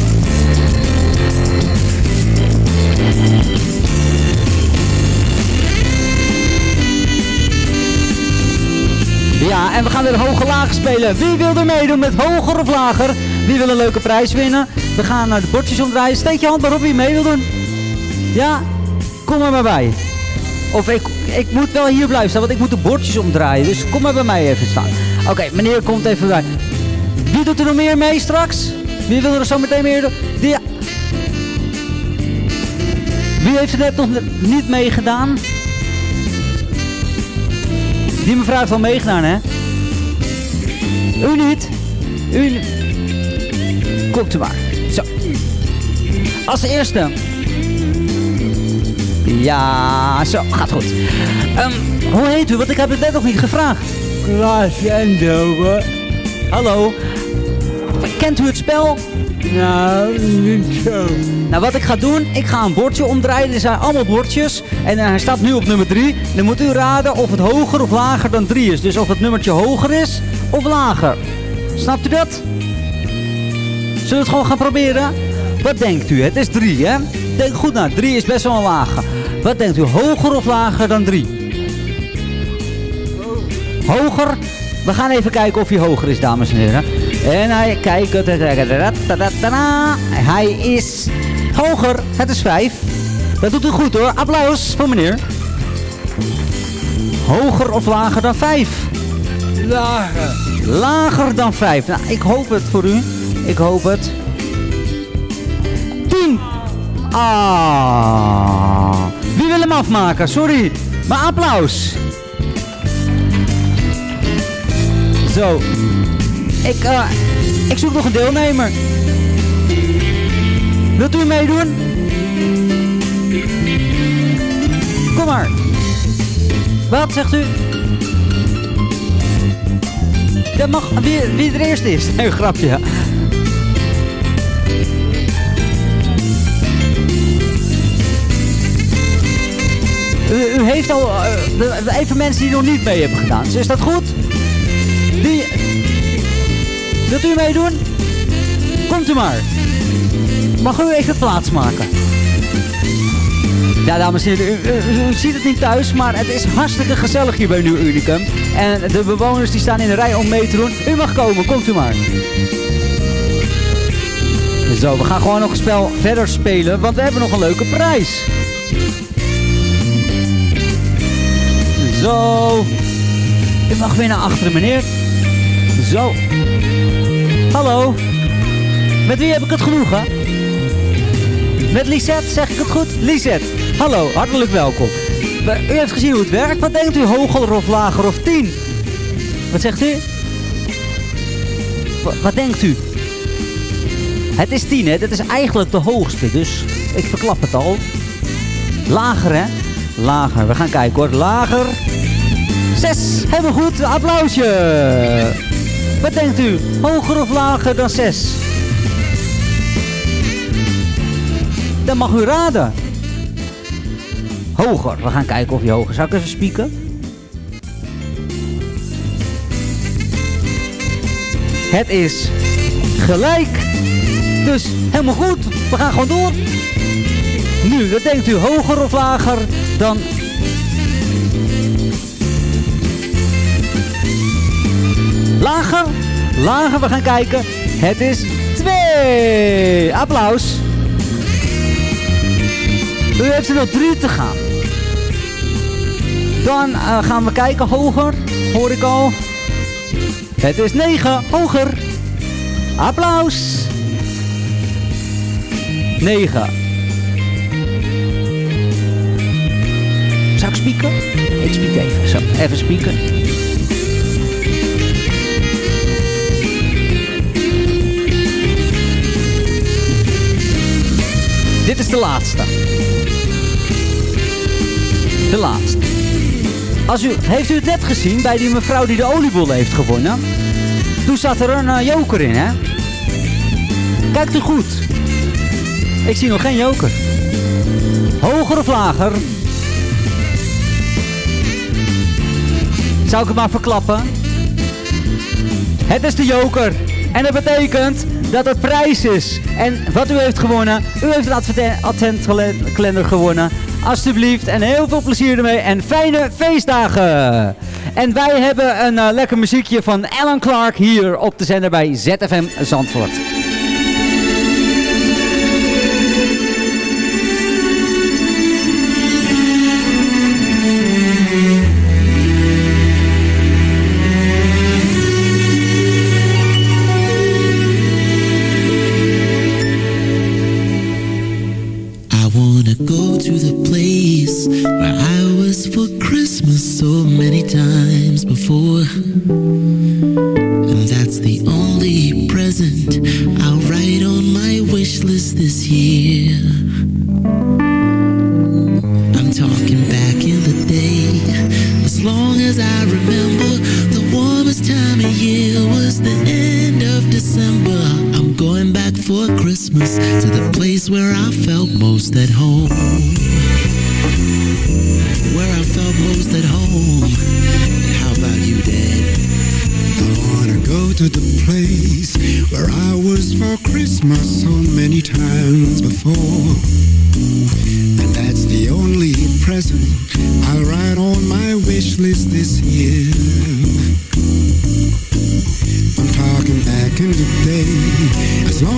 Ja, en we gaan weer hoge lager spelen. Wie wil er meedoen met hoger of lager? Wie wil een leuke prijs winnen? We gaan naar de bordjes omdraaien. Steek je hand maar op wie mee wil doen. Ja, kom er maar bij. Of ik, ik moet wel hier blijven staan, want ik moet de bordjes omdraaien. Dus kom maar bij mij even staan. Oké, meneer komt even bij. Wie doet er nog meer mee straks? Wie wil er zo meteen meer doen? Die... Wie heeft er net nog niet meegedaan? Die mevrouw heeft al meegedaan, hè? U niet? U niet? Komt u maar. Zo. Als eerste. Ja, zo, gaat goed. Ehm, hoe heet u? Want ik heb het net nog niet gevraagd. Klaas Endover. Hallo. Kent u het spel? Nou, niet zo. Nou, wat ik ga doen, ik ga een bordje omdraaien. Er zijn allemaal bordjes. En eh, hij staat nu op nummer 3. Dan moet u raden of het hoger of lager dan 3 is. Dus of het nummertje hoger is of lager. Snapt u dat? Zullen we het gewoon gaan proberen? Wat denkt u? Het is 3, hè? Denk goed na. 3 is best wel een lage. Wat denkt u? Hoger of lager dan 3? Hoger? We gaan even kijken of hij hoger is, dames en heren. En hij kijkt. Hij is hoger. Het is 5. Dat doet u goed hoor. Applaus voor meneer. Hoger of lager dan 5? Lager. Lager dan 5. Nou, ik hoop het voor u. Ik hoop het. 10. Ah. Wie wil hem afmaken? Sorry. Maar applaus. Zo. Ik, eh, ik zoek nog een deelnemer. Wilt u meedoen? Kom maar. Wat zegt u? Dat mag, wie, wie er eerst is. <laughs> Nee, grapje. U, heeft al eh, even mensen die nog niet mee hebben gedaan. Dus is dat goed? Wilt u meedoen? Komt u maar. Mag u even plaats maken? Ja, dames en heren, u ziet het niet thuis, maar het is hartstikke gezellig hier bij Nieuw Unicum. En de bewoners die staan in de rij om mee te doen. U mag komen, komt u maar. Zo, we gaan gewoon nog een spel verder spelen, want we hebben nog een leuke prijs. Zo. U mag weer naar achteren, meneer. Zo. Hallo. Met wie heb ik het genoegen? Met Lisette, zeg ik het goed? Lisette. Hallo, hartelijk welkom. U heeft gezien hoe het werkt. Wat denkt u, hoger of lager of 10? Wat zegt u? Wa- wat denkt u? Het is 10, hè? Dat is eigenlijk de hoogste, dus ik verklap het al. Lager, hè? Lager. We gaan kijken hoor. Lager. Zes, helemaal goed. Applausje. Wat denkt u? Hoger of lager dan zes? Dan mag u raden. Hoger. We gaan kijken of je hoger. Ik even spieken? Het is gelijk. Dus helemaal goed. We gaan gewoon door. Nu, wat denkt u? Hoger of lager dan... Lager. Lager, we gaan kijken. Het is 2. Applaus. U heeft er nog drie te gaan. Dan eh, gaan we kijken. Hoger. Hoor ik al. Het is 9. Hoger. Applaus. 9. Zou ik spieken? Ik spiek even. Zo, even spieken. Dit is de laatste. De laatste. Als u, heeft u het net gezien bij die mevrouw die de oliebol heeft gewonnen? Toen zat er een eh, joker in, hè? Kijkt u goed. Ik zie nog geen joker. Hoger of lager? Zou ik het maar verklappen? Het is de joker. En dat betekent dat het prijs is. En wat u heeft gewonnen, u heeft een adventkalender gewonnen. Alsjeblieft en heel veel plezier ermee en fijne feestdagen. En wij hebben een eh, lekker muziekje van Alan Clark hier op de zender bij ZFM Zandvoort.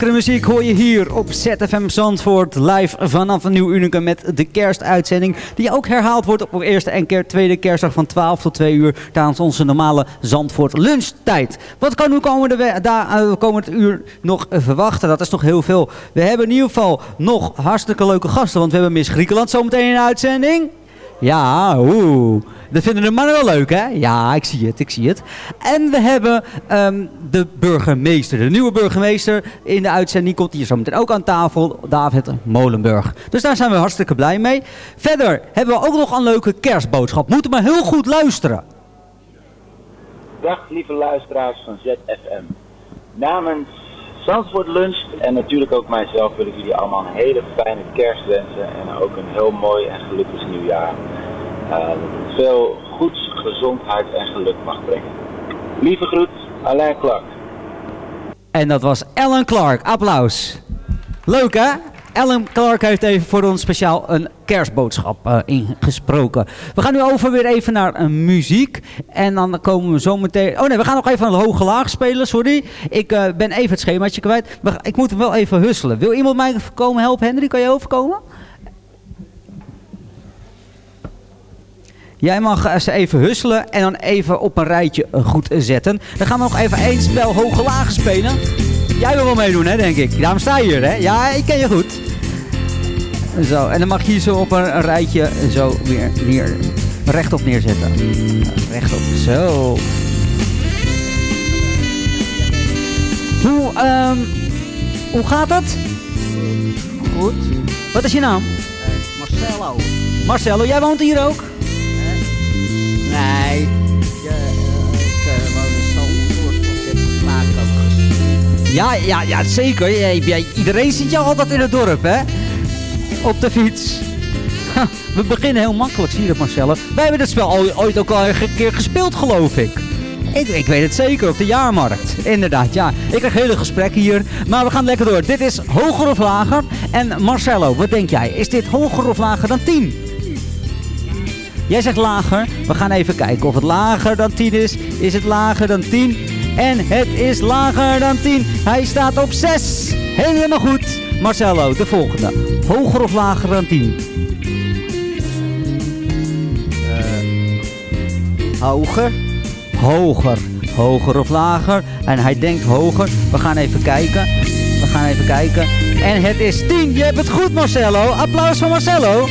Lekkere muziek hoor je hier op ZFM Zandvoort. Live vanaf een nieuw unicum met de kerstuitzending. Die ook herhaald wordt op eerste en keer tweede kerstdag van 12 tot 2 uur. Tijdens onze normale Zandvoort lunchtijd. Wat kan u komende, da- eh, komend uur nog verwachten? Dat is nog heel veel. We hebben in ieder geval nog hartstikke leuke gasten. Want we hebben Miss Griekenland zometeen in uitzending. Ja, oeh. Dat vinden de mannen wel leuk, hè? Ja, ik zie het, ik zie het. En we hebben ehm, de burgemeester, de nieuwe burgemeester in de uitzending. Komt hier zo meteen ook aan tafel, David Molenburg. Dus daar zijn we hartstikke blij mee. Verder hebben we ook nog een leuke kerstboodschap. Moeten maar heel goed luisteren. Dag lieve luisteraars van ZFM. Namens Zandvoort Lunch en natuurlijk ook mijzelf wil ik jullie allemaal een hele fijne kerst wensen en ook een heel mooi en gelukkig nieuwjaar. Eh, veel goeds, gezondheid en geluk mag brengen. Lieve groet, Alain Clark. En dat was Ellen Clark. Applaus. Leuk hè? Ellen Clark heeft even voor ons speciaal een kerstboodschap eh, ingesproken. We gaan nu over weer even naar eh, muziek. En dan komen we zo meteen... Oh nee, we gaan nog even een hoge laag spelen, sorry. Ik ben even het schemaatje kwijt. Ik moet hem wel even husselen. Wil iemand mij komen helpen? Henry, kan je overkomen? Jij mag eh, ze even husselen en dan even op een rijtje eh, goed zetten. Dan gaan we nog even één spel hoge laag spelen. Jij wil wel meedoen, hè, denk ik. Daarom sta je hier, hè? Ja, ik ken je goed. Zo, en dan mag je hier zo op een, rijtje zo weer neer, rechtop neerzetten. Rechtop, zo. Hoe, ehm, hoe gaat het? Goed. Wat is je naam? Marcelo. Marcelo, jij woont hier ook? Nee, ja, ik woon in Zandvoort, want ik ook. Ja, ja, ja, zeker. Iedereen ziet jou altijd in het dorp, hè? Op de fiets. We beginnen heel makkelijk, zie je dat Marcella? Wij hebben dit spel ooit, ook al een keer gespeeld, geloof ik. ik. Ik weet het zeker, op de jaarmarkt. Inderdaad, ja. Ik krijg hele gesprekken hier. Maar we gaan lekker door. Dit is hoger of lager. En Marcello, wat denk jij? Is dit hoger of lager dan 10? Jij zegt lager. We gaan even kijken of het lager dan 10 is. Is het lager dan 10? En het is lager dan 10. Hij staat op 6. Helemaal goed. Marcello, de volgende. Hoger of lager dan 10? Hoger. Hoger. Hoger of lager. En hij denkt hoger. We gaan even kijken. We gaan even kijken. En het is 10. Je hebt het goed, Marcello. Applaus voor Marcello.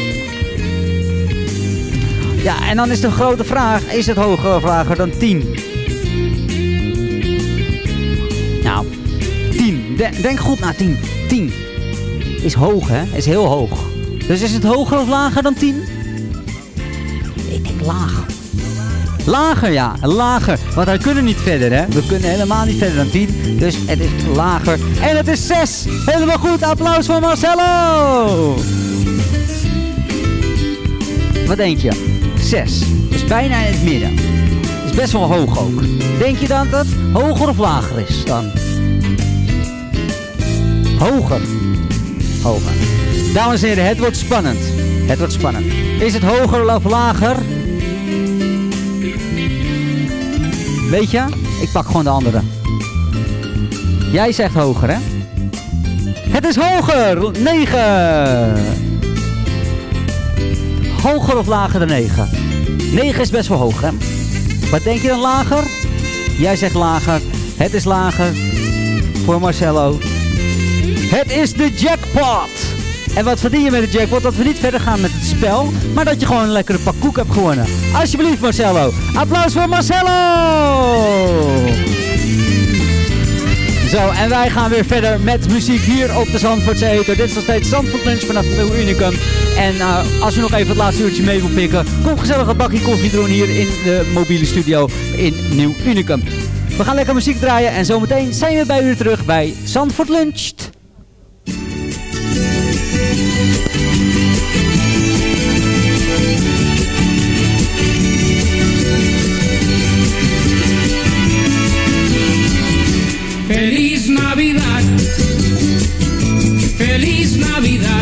Ja, en dan is de grote vraag. Is het hoger of lager dan 10? Nou, 10. De- denk goed na 10. 10 is hoog, hè? Is heel hoog. Dus is het hoger of lager dan 10? Ik denk lager. Lager, ja. Lager. Want wij kunnen niet verder, hè. We kunnen helemaal niet verder dan 10. Dus het is lager. En het is 6. Helemaal goed. Applaus voor Marcello. Wat denk je? 6. Dus bijna in het midden. Is best wel hoog ook. Denk je dan dat het hoger of lager is dan? Hoger. Hoger. Dames en heren, het wordt spannend. Het wordt spannend. Is het hoger of lager? Weet je, ik pak gewoon de andere. Jij zegt hoger, hè? Het is hoger! 9! Hoger of lager dan 9? 9 is best wel hoog, hè? Wat denk je dan lager? Jij zegt lager. Het is lager. Voor Marcello. Het is de jackpot! En wat verdien je met de jackpot? Dat we niet verder gaan met het spel, maar dat je gewoon een lekkere pak koek hebt gewonnen. Alsjeblieft Marcelo. Applaus voor Marcelo! Zo, en wij gaan weer verder met muziek hier op de Zandvoortse Eter. Dit is nog steeds Zandvoort Lunch vanaf Nieuw Unicum. En eh, als u nog even het laatste uurtje mee wil pikken, kom gezellig een bakje koffie doen hier in de mobiele studio in Nieuw Unicum. We gaan lekker muziek draaien en zometeen zijn we bij u terug bij Zandvoort Lunch. Feliz Navidad, feliz Navidad,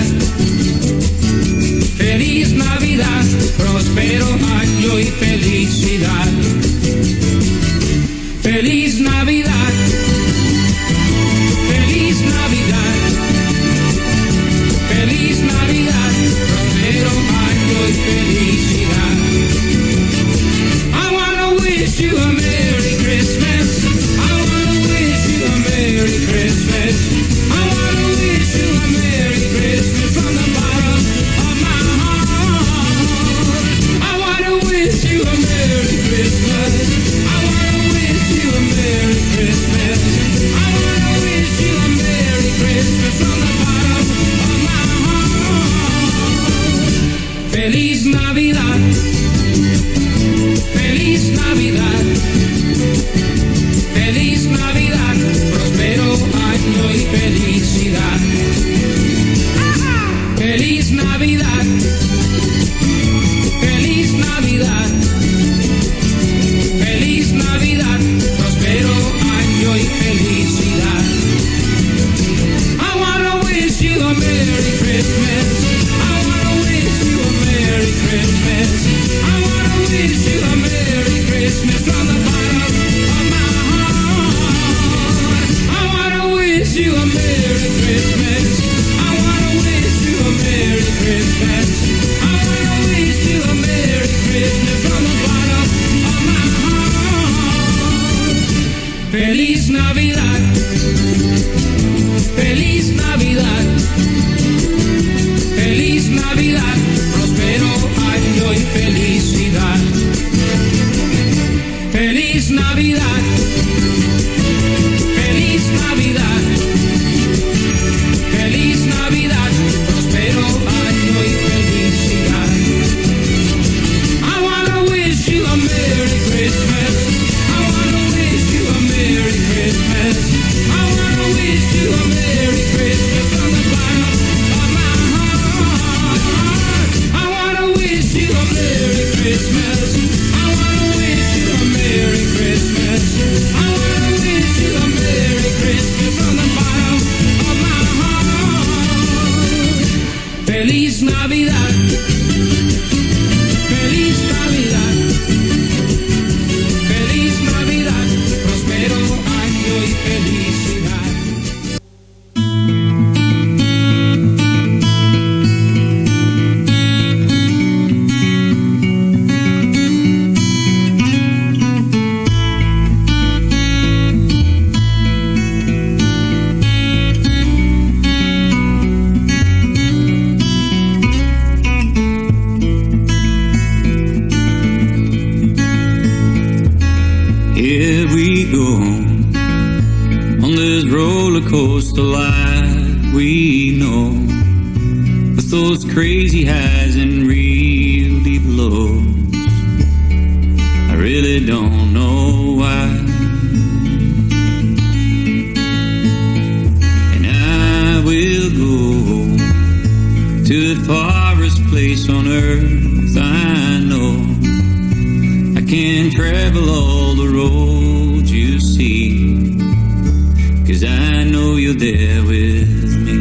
there with me.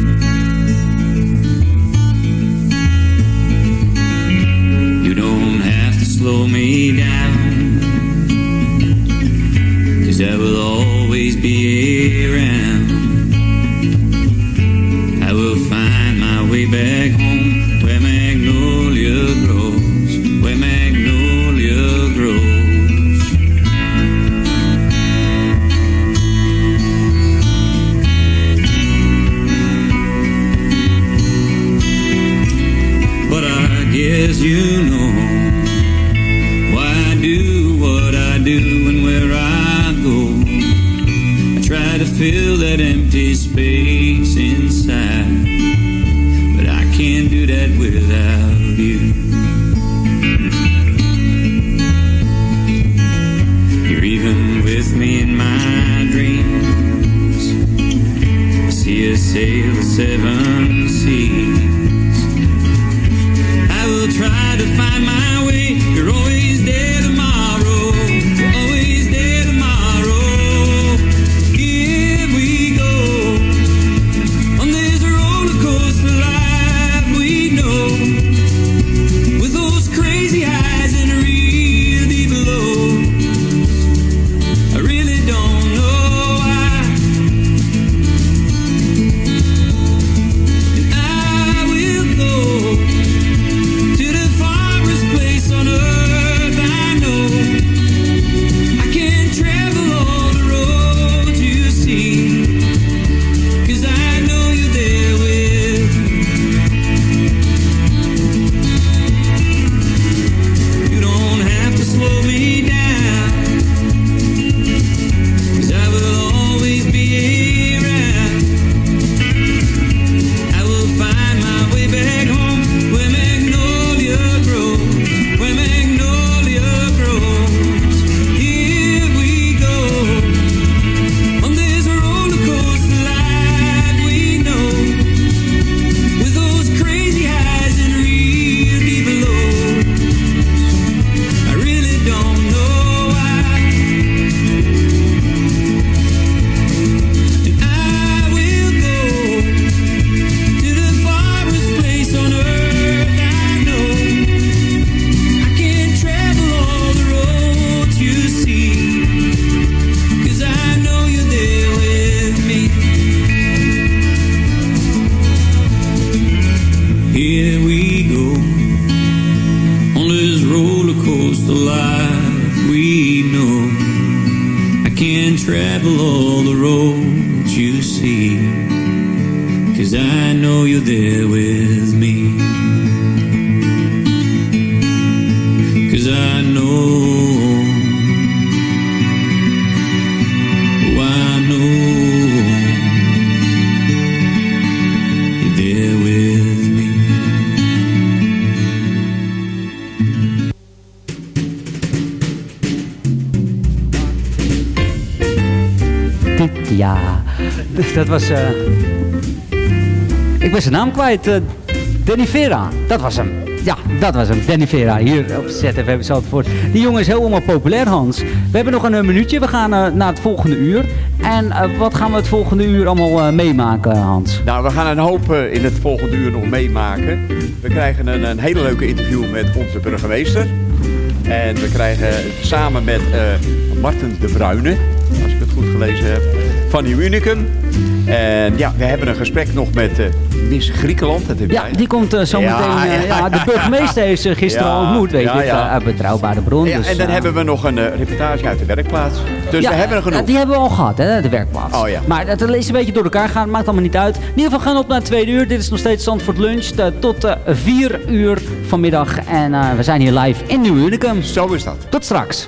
You don't have to slow me down. Cause I will always be around. Kwijt. eh, Danny Vera, dat was hem. Ja, dat was hem. Danny Vera, hier op ZFM Zandvoort. Die jongen is helemaal populair, Hans. We hebben nog een eh, minuutje. We gaan eh, naar het volgende uur. En wat gaan we het volgende uur allemaal meemaken, Hans? Nou, we gaan een hoop in het volgende uur nog meemaken. We krijgen een, een hele leuke interview met onze burgemeester. En we krijgen samen met Marten de Bruyne, als ik het goed gelezen heb, van Nieuw Unicum. En ja, we hebben een gesprek nog met eh, Miss Griekenland. Dat Ja, die komt eh, zo meteen. eh, ja, ja, de burgemeester heeft ze gisteren al ontmoet, weet je, uit betrouwbare bron. Ja, dus, en dan hebben we nog een reportage uit de werkplaats. Dus ja, we hebben er genoeg. ja, die hebben we al gehad, hè, de werkplaats. Oh ja. Maar het is een beetje door elkaar gaan, maakt allemaal niet uit. In ieder geval gaan we op naar tweede uur. Dit is nog steeds Zandvoort Lunch tot 4 uur vanmiddag. En we zijn hier live in Nieuw Unicum. Zo is dat. Tot straks.